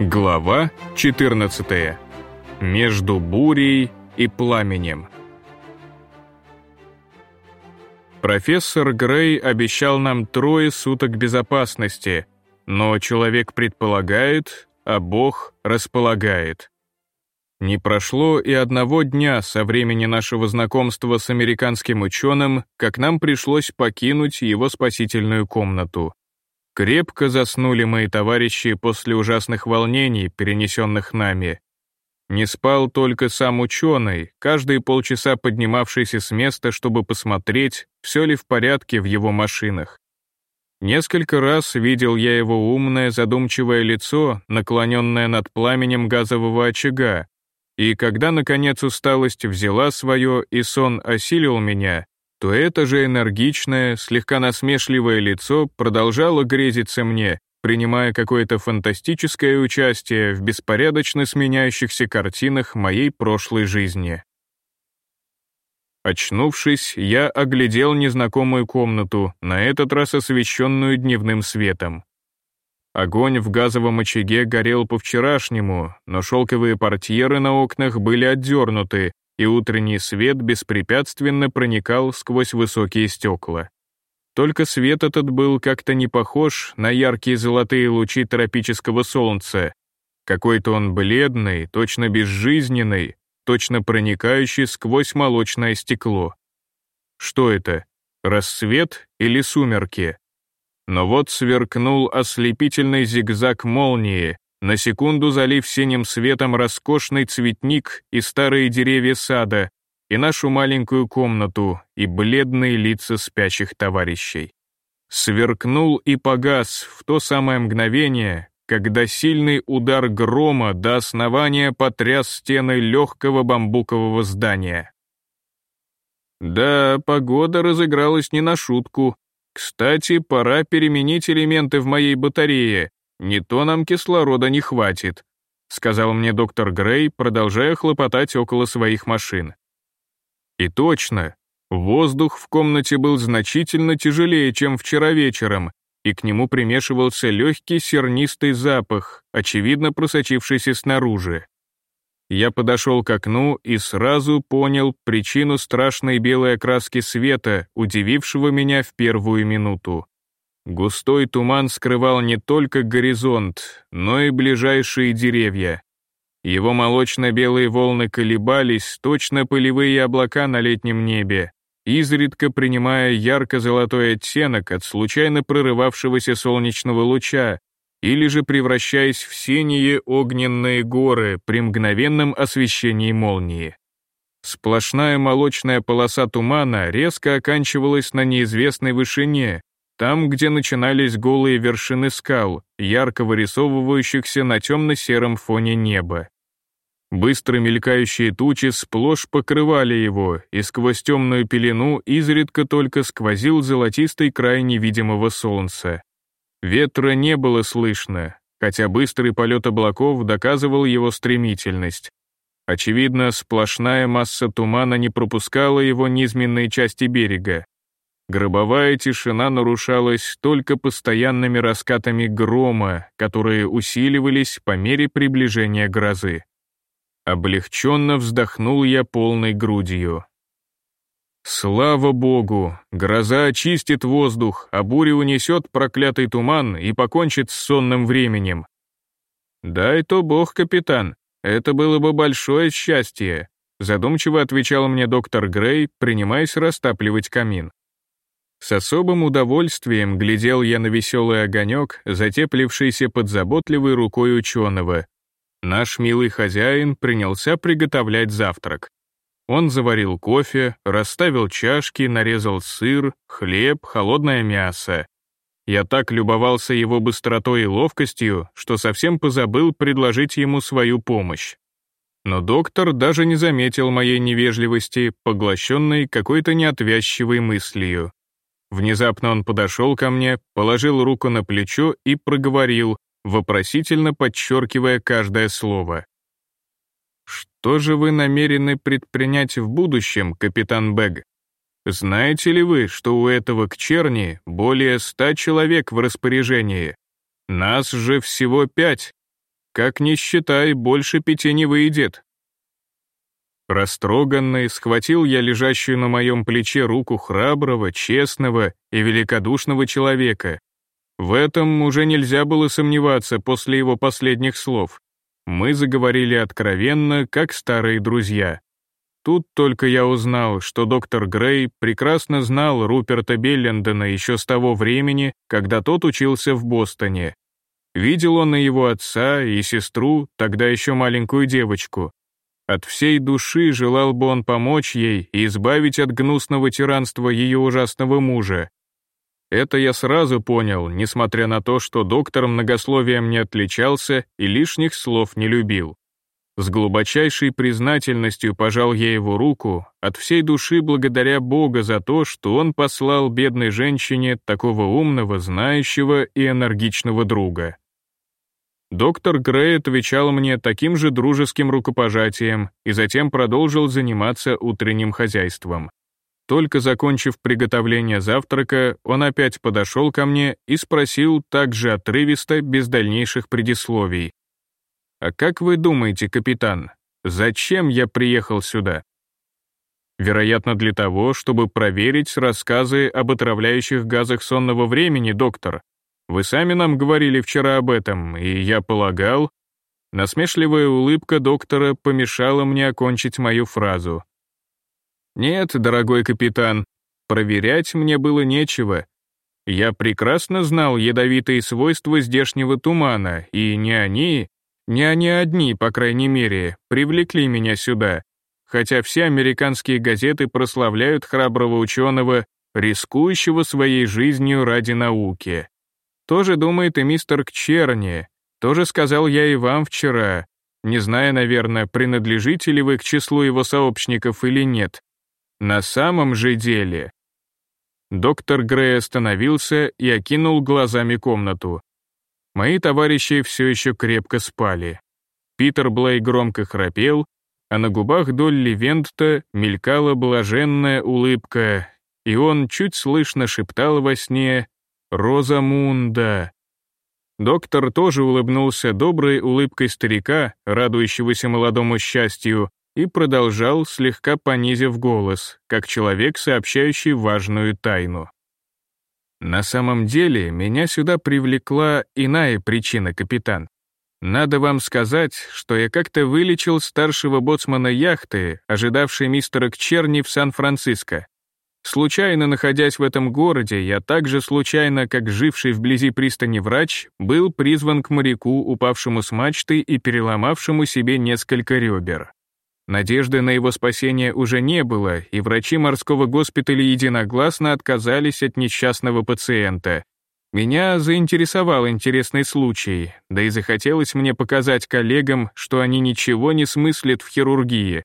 Глава 14. Между бурей и пламенем. Профессор Грей обещал нам трое суток безопасности, но человек предполагает, а Бог располагает. Не прошло и одного дня со времени нашего знакомства с американским ученым, как нам пришлось покинуть его спасительную комнату. Крепко заснули мои товарищи после ужасных волнений, перенесенных нами. Не спал только сам ученый, каждые полчаса поднимавшийся с места, чтобы посмотреть, все ли в порядке в его машинах. Несколько раз видел я его умное, задумчивое лицо, наклоненное над пламенем газового очага, и когда, наконец, усталость взяла свое и сон осилил меня, то это же энергичное, слегка насмешливое лицо продолжало грезиться мне, принимая какое-то фантастическое участие в беспорядочно сменяющихся картинах моей прошлой жизни. Очнувшись, я оглядел незнакомую комнату, на этот раз освещенную дневным светом. Огонь в газовом очаге горел по-вчерашнему, но шелковые портьеры на окнах были отдернуты, и утренний свет беспрепятственно проникал сквозь высокие стекла. Только свет этот был как-то не похож на яркие золотые лучи тропического солнца. Какой-то он бледный, точно безжизненный, точно проникающий сквозь молочное стекло. Что это, рассвет или сумерки? Но вот сверкнул ослепительный зигзаг молнии, на секунду залив синим светом роскошный цветник и старые деревья сада, и нашу маленькую комнату, и бледные лица спящих товарищей. Сверкнул и погас в то самое мгновение, когда сильный удар грома до основания потряс стены легкого бамбукового здания. Да, погода разыгралась не на шутку. Кстати, пора переменить элементы в моей батарее, не то нам кислорода не хватит», сказал мне доктор Грей, продолжая хлопотать около своих машин. И точно, воздух в комнате был значительно тяжелее, чем вчера вечером, и к нему примешивался легкий сернистый запах, очевидно просочившийся снаружи. Я подошел к окну и сразу понял причину страшной белой окраски света, удивившего меня в первую минуту. Густой туман скрывал не только горизонт, но и ближайшие деревья. Его молочно-белые волны колебались, точно пылевые облака на летнем небе, изредка принимая ярко-золотой оттенок от случайно прорывавшегося солнечного луча, или же превращаясь в синие огненные горы при мгновенном освещении молнии. Сплошная молочная полоса тумана резко оканчивалась на неизвестной вышине, там, где начинались голые вершины скал, ярко вырисовывающихся на темно-сером фоне неба. Быстро мелькающие тучи сплошь покрывали его, и сквозь темную пелену изредка только сквозил золотистый край невидимого солнца. Ветра не было слышно, хотя быстрый полет облаков доказывал его стремительность. Очевидно, сплошная масса тумана не пропускала его низменные части берега, Гробовая тишина нарушалась только постоянными раскатами грома, которые усиливались по мере приближения грозы. Облегченно вздохнул я полной грудью. Слава богу, гроза очистит воздух, а буря унесет проклятый туман и покончит с сонным временем. «Дай то бог, капитан, это было бы большое счастье», задумчиво отвечал мне доктор Грей, принимаясь растапливать камин. С особым удовольствием глядел я на веселый огонек, затеплившийся под заботливой рукой ученого. Наш милый хозяин принялся приготовлять завтрак. Он заварил кофе, расставил чашки, нарезал сыр, хлеб, холодное мясо. Я так любовался его быстротой и ловкостью, что совсем позабыл предложить ему свою помощь. Но доктор даже не заметил моей невежливости, поглощенной какой-то неотвязчивой мыслью. Внезапно он подошел ко мне, положил руку на плечо и проговорил, вопросительно подчеркивая каждое слово. «Что же вы намерены предпринять в будущем, капитан Бэг? Знаете ли вы, что у этого кчерни более ста человек в распоряжении? Нас же всего пять. как ни считай, больше пяти не выйдет. Растроганный, схватил я лежащую на моем плече руку храброго, честного и великодушного человека. В этом уже нельзя было сомневаться после его последних слов. Мы заговорили откровенно, как старые друзья. Тут только я узнал, что доктор Грей прекрасно знал Руперта Беллендена еще с того времени, когда тот учился в Бостоне. Видел он и его отца, и сестру, тогда еще маленькую девочку. От всей души желал бы он помочь ей и избавить от гнусного тиранства ее ужасного мужа. Это я сразу понял, несмотря на то, что доктор многословием не отличался и лишних слов не любил. С глубочайшей признательностью пожал я его руку, от всей души благодаря Бога за то, что он послал бедной женщине такого умного, знающего и энергичного друга. Доктор Грей отвечал мне таким же дружеским рукопожатием и затем продолжил заниматься утренним хозяйством. Только закончив приготовление завтрака, он опять подошел ко мне и спросил также отрывисто, без дальнейших предисловий. «А как вы думаете, капитан, зачем я приехал сюда?» Вероятно, для того, чтобы проверить рассказы об отравляющих газах сонного времени, доктор, вы сами нам говорили вчера об этом, и я полагал...» Насмешливая улыбка доктора помешала мне окончить мою фразу. «Нет, дорогой капитан, проверять мне было нечего. Я прекрасно знал ядовитые свойства здешнего тумана, и не они, не они одни, по крайней мере, привлекли меня сюда, хотя все американские газеты прославляют храброго ученого, рискующего своей жизнью ради науки. Тоже думает и мистер Кчерни. Тоже сказал я и вам вчера, не зная, наверное, принадлежите ли вы к числу его сообщников или нет. На самом же деле... Доктор Грей остановился и окинул глазами комнату. Мои товарищи все еще крепко спали. Питер Блей громко храпел, а на губах Долли Вентта мелькала блаженная улыбка, и он чуть слышно шептал во сне Розамунда!» Доктор тоже улыбнулся доброй улыбкой старика, радующегося молодому счастью, и продолжал, слегка понизив голос, как человек, сообщающий важную тайну. «На самом деле, меня сюда привлекла иная причина, капитан. Надо вам сказать, что я как-то вылечил старшего боцмана яхты, ожидавшей мистера Кчерни в Сан-Франциско. Случайно находясь в этом городе, я также случайно, как живший вблизи пристани врач, был призван к моряку, упавшему с мачты и переломавшему себе несколько ребер. Надежды на его спасение уже не было, и врачи морского госпиталя единогласно отказались от несчастного пациента. Меня заинтересовал интересный случай, да и захотелось мне показать коллегам, что они ничего не смыслят в хирургии,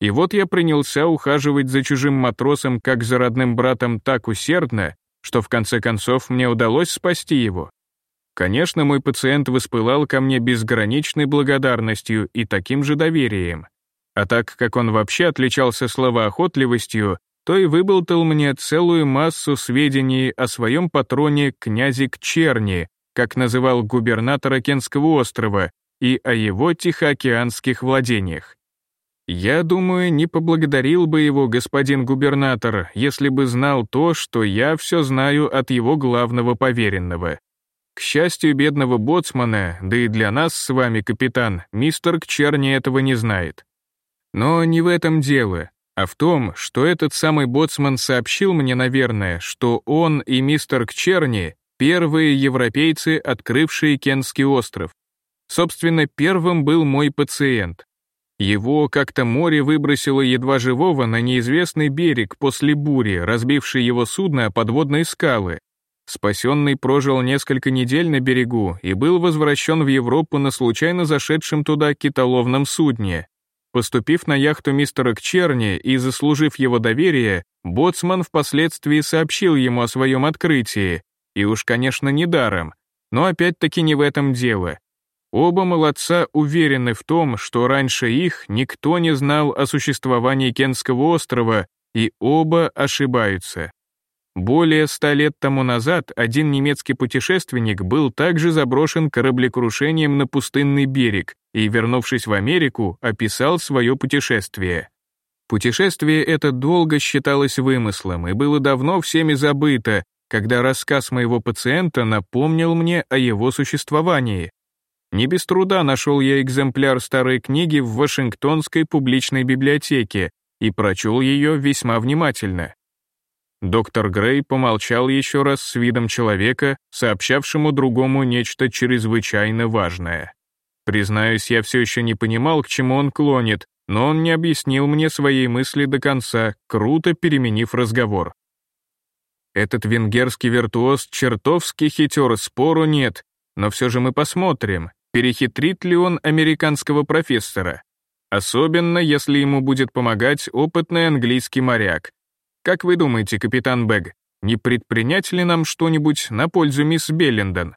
и вот я принялся ухаживать за чужим матросом как за родным братом так усердно, что в конце концов мне удалось спасти его. Конечно, мой пациент воспылал ко мне безграничной благодарностью и таким же доверием. А так как он вообще отличался словоохотливостью, то и выболтал мне целую массу сведений о своем патроне князе Кчерни, как называл губернатора Кенского острова, и о его тихоокеанских владениях. Я думаю, не поблагодарил бы его господин губернатор, если бы знал то, что я все знаю от его главного поверенного. К счастью бедного боцмана, да и для нас с вами, капитан, мистер Кчерни этого не знает. Но не в этом дело, а в том, что этот самый боцман сообщил мне, наверное, что он и мистер Кчерни — первые европейцы, открывшие Кенский остров. Собственно, первым был мой пациент, его как-то море выбросило едва живого на неизвестный берег после бури, разбившей его судно о подводные скалы. Спасенный прожил несколько недель на берегу и был возвращен в Европу на случайно зашедшем туда китоловном судне. Поступив на яхту мистера Кчерни и заслужив его доверие, боцман впоследствии сообщил ему о своем открытии, и уж, конечно, недаром, но опять-таки не в этом дело. Оба молодца уверены в том, что раньше их никто не знал о существовании Кенского острова, и оба ошибаются. Более ста лет тому назад один немецкий путешественник был также заброшен кораблекрушением на пустынный берег и, вернувшись в Америку, описал свое путешествие. Путешествие это долго считалось вымыслом и было давно всеми забыто, когда рассказ моего пациента напомнил мне о его существовании. Не без труда нашел я экземпляр старой книги в Вашингтонской публичной библиотеке и прочел ее весьма внимательно. Доктор Грей помолчал еще раз с видом человека, сообщавшему другому нечто чрезвычайно важное. Признаюсь, я все еще не понимал, к чему он клонит, но он не объяснил мне своей мысли до конца, круто переменив разговор. Этот венгерский виртуоз чертовски хитер, спору нет, но все же мы посмотрим, перехитрит ли он американского профессора. Особенно, если ему будет помогать опытный английский моряк, как вы думаете, капитан Бэг, не предпринять ли нам что-нибудь на пользу мисс Беллиндон?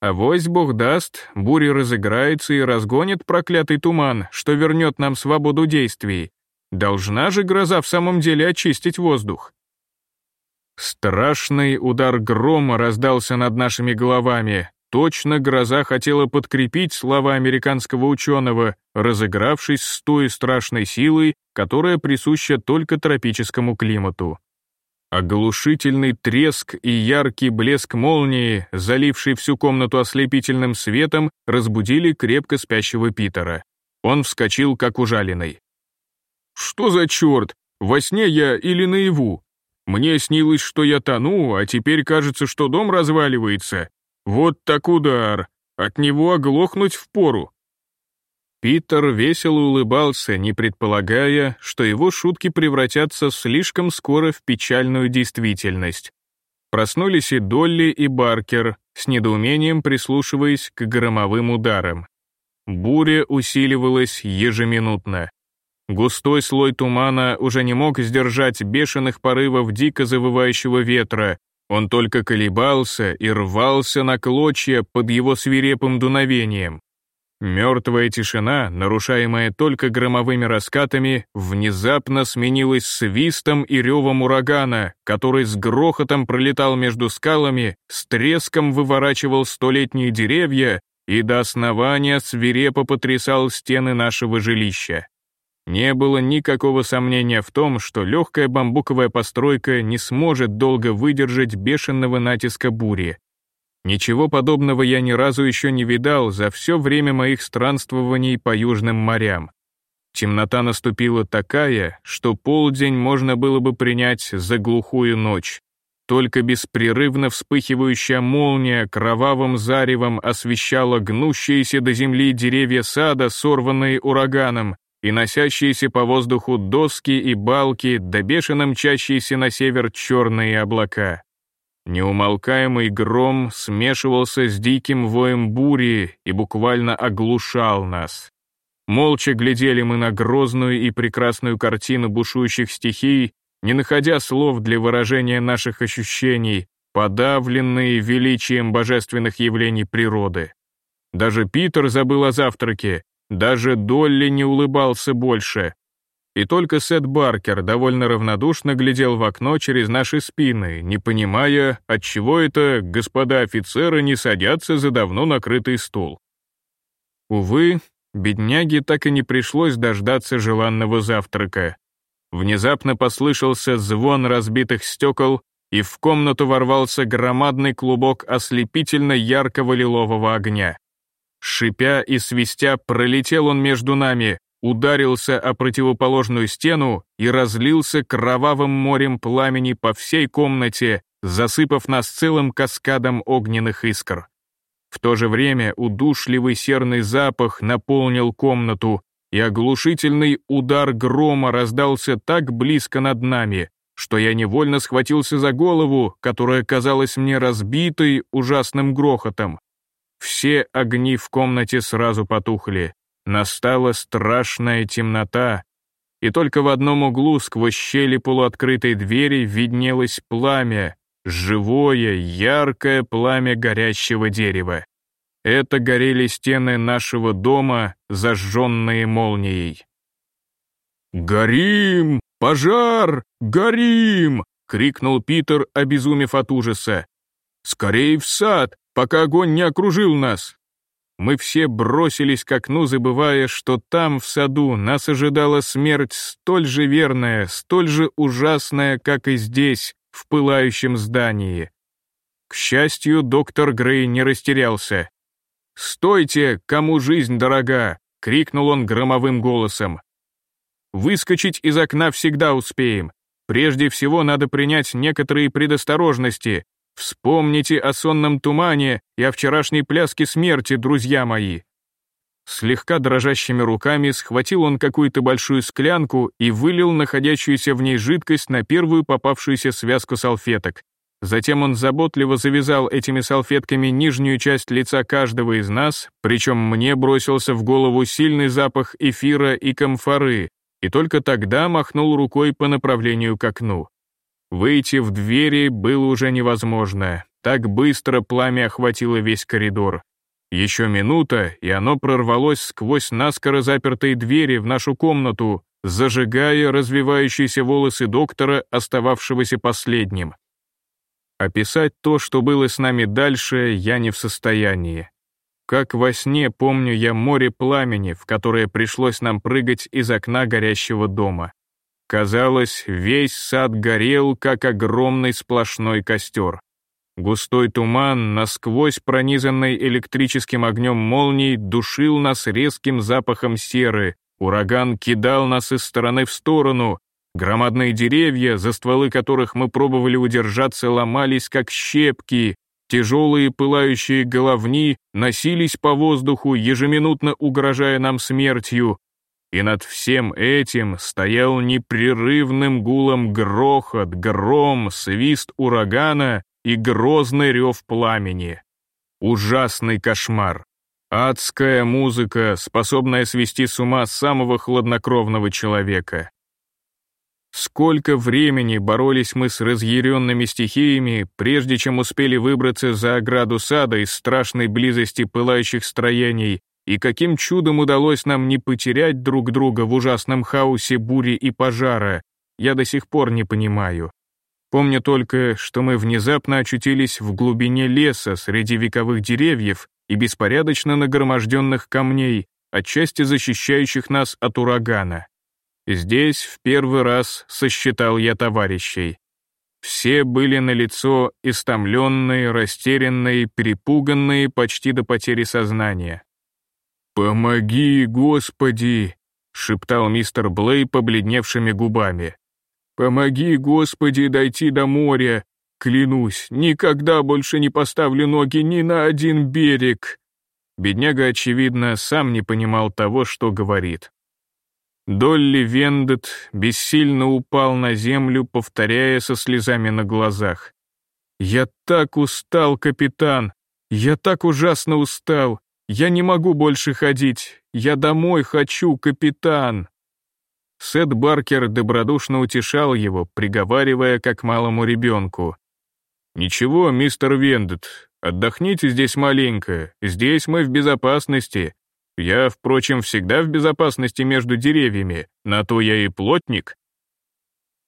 Авось бог даст, буря разыграется и разгонит проклятый туман, что вернет нам свободу действий. Должна же гроза в самом деле очистить воздух. Страшный удар грома раздался над нашими головами, Точно гроза хотела подкрепить слова американского ученого, разыгравшись с той страшной силой, которая присуща только тропическому климату. Оглушительный треск и яркий блеск молнии, заливший всю комнату ослепительным светом, разбудили крепко спящего Питера. Он вскочил, как ужаленный. «Что за черт? Во сне я или наяву? Мне снилось, что я тону, а теперь кажется, что дом разваливается. Вот так удар! От него оглохнуть впору!» Питер весело улыбался, не предполагая, что его шутки превратятся слишком скоро в печальную действительность. Проснулись и Долли, и Баркер, с недоумением прислушиваясь к громовым ударам. Буря усиливалась ежеминутно. Густой слой тумана уже не мог сдержать бешеных порывов дико завывающего ветра, он только колебался и рвался на клочья под его свирепым дуновением. Мертвая тишина, нарушаемая только громовыми раскатами, внезапно сменилась свистом и ревом урагана, который с грохотом пролетал между скалами, с треском выворачивал столетние деревья и до основания свирепо потрясал стены нашего жилища. Не было никакого сомнения в том, что легкая бамбуковая постройка не сможет долго выдержать бешеного натиска бури. Ничего подобного я ни разу еще не видал за все время моих странствований по южным морям. Темнота наступила такая, что полдень можно было бы принять за глухую ночь. Только беспрерывно вспыхивающая молния кровавым заревом освещала гнущиеся до земли деревья сада, сорванные ураганом, и носящиеся по воздуху доски и балки, да бешено мчащиеся на север черные облака. Неумолкаемый гром смешивался с диким воем бури и буквально оглушал нас. Молча глядели мы на грозную и прекрасную картину бушующих стихий, не находя слов для выражения наших ощущений, подавленные величием божественных явлений природы. Даже Питер забыл о завтраке, даже Долли не улыбался больше. И только Сет Баркер довольно равнодушно глядел в окно через наши спины, не понимая, отчего это господа офицеры не садятся за давно накрытый стул. Увы, бедняге так и не пришлось дождаться желанного завтрака. Внезапно послышался звон разбитых стекол, и в комнату ворвался громадный клубок ослепительно яркого лилового огня. Шипя и свистя пролетел он между нами, ударился о противоположную стену и разлился кровавым морем пламени по всей комнате, засыпав нас целым каскадом огненных искр. В то же время удушливый серный запах наполнил комнату, и оглушительный удар грома раздался так близко над нами, что я невольно схватился за голову, которая казалась мне разбитой ужасным грохотом. Все огни в комнате сразу потухли. Настала страшная темнота, и только в одном углу сквозь щели полуоткрытой двери виднелось пламя, живое, яркое пламя горящего дерева. Это горели стены нашего дома, зажженные молнией. «Горим! Пожар! Горим!» — крикнул Питер, обезумев от ужаса. «Скорей в сад, пока огонь не окружил нас!» Мы все бросились к окну, забывая, что там, в саду, нас ожидала смерть столь же верная, столь же ужасная, как и здесь, в пылающем здании. К счастью, доктор Грей не растерялся. «Стойте, кому жизнь дорога!» — крикнул он громовым голосом. «Выскочить из окна всегда успеем. Прежде всего надо принять некоторые предосторожности, Вспомните о сонном тумане и о вчерашней пляске смерти, друзья мои. Слегка дрожащими руками схватил он какую-то большую склянку и вылил находящуюся в ней жидкость на первую попавшуюся связку салфеток. Затем он заботливо завязал этими салфетками нижнюю часть лица каждого из нас, причем мне бросился в голову сильный запах эфира и камфоры, и только тогда махнул рукой по направлению к окну. Выйти в двери было уже невозможно. Так быстро пламя охватило весь коридор. Еще минута, и оно прорвалось сквозь наскоро запертые двери в нашу комнату, зажигая развивающиеся волосы доктора, остававшегося последним. Описать то, что было с нами дальше, я не в состоянии. Как во сне помню я море пламени, в которое пришлось нам прыгать из окна горящего дома. Казалось, весь сад горел, как огромный сплошной костер. Густой туман, насквозь пронизанный электрическим огнем молний, душил нас резким запахом серы, ураган кидал нас из стороны в сторону, громадные деревья, за стволы которых мы пробовали удержаться, ломались как щепки, тяжелые пылающие головни носились по воздуху, ежеминутно угрожая нам смертью, и над всем этим стоял непрерывным гулом грохот, гром, свист урагана и грозный рев пламени. Ужасный кошмар. Адская музыка, способная свести с ума самого хладнокровного человека. Сколько времени боролись мы с разъяренными стихиями, прежде чем успели выбраться за ограду сада из страшной близости пылающих строений и каким чудом удалось нам не потерять друг друга в ужасном хаосе бури и пожара, я до сих пор не понимаю. Помню только, что мы внезапно очутились в глубине леса среди вековых деревьев и беспорядочно нагроможденных камней, отчасти защищающих нас от урагана. Здесь в первый раз сосчитал я товарищей. Все были на лицо истомленные, растерянные, перепуганные почти до потери сознания. «Помоги, Господи!» — шептал мистер Блей побледневшими губами. «Помоги, Господи, дойти до моря! Клянусь, никогда больше не поставлю ноги ни на один берег!» Бедняга, очевидно, сам не понимал того, что говорит. Долли Вендет бессильно упал на землю, повторяя со слезами на глазах. «Я так устал, капитан! Я так ужасно устал! «Я не могу больше ходить! Я домой хочу, капитан!» Сет Баркер добродушно утешал его, приговаривая как малому ребенку. «Ничего, мистер Вендет, отдохните здесь маленько, здесь мы в безопасности. Я, впрочем, всегда в безопасности между деревьями, на то я и плотник».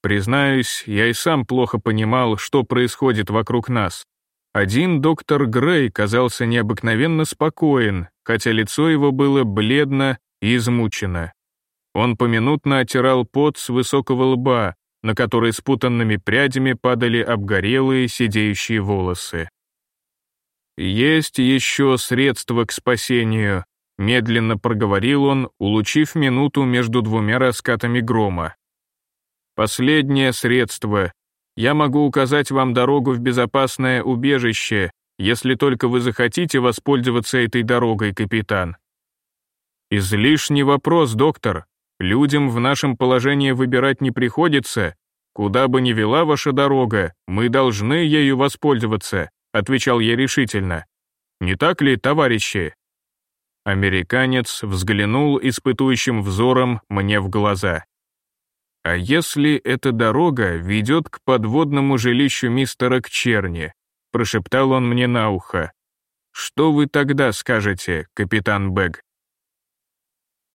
Признаюсь, я и сам плохо понимал, что происходит вокруг нас. Один доктор Грей казался необыкновенно спокоен, хотя лицо его было бледно и измучено. Он поминутно оттирал пот с высокого лба, на который спутанными прядями падали обгорелые сидеющие волосы. «Есть еще средства к спасению», — медленно проговорил он, улучив минуту между двумя раскатами грома. «Последнее средство я могу указать вам дорогу в безопасное убежище, если только вы захотите воспользоваться этой дорогой, капитан. Излишний вопрос, доктор. Людям в нашем положении выбирать не приходится. Куда бы ни вела ваша дорога, мы должны ею воспользоваться, отвечал я решительно. Не так ли, товарищи? Американец взглянул испытующим взором мне в глаза. А если эта дорога ведет к подводному жилищу мистера Кчерни? Прошептал он мне на ухо. Что вы тогда скажете, капитан Бэг?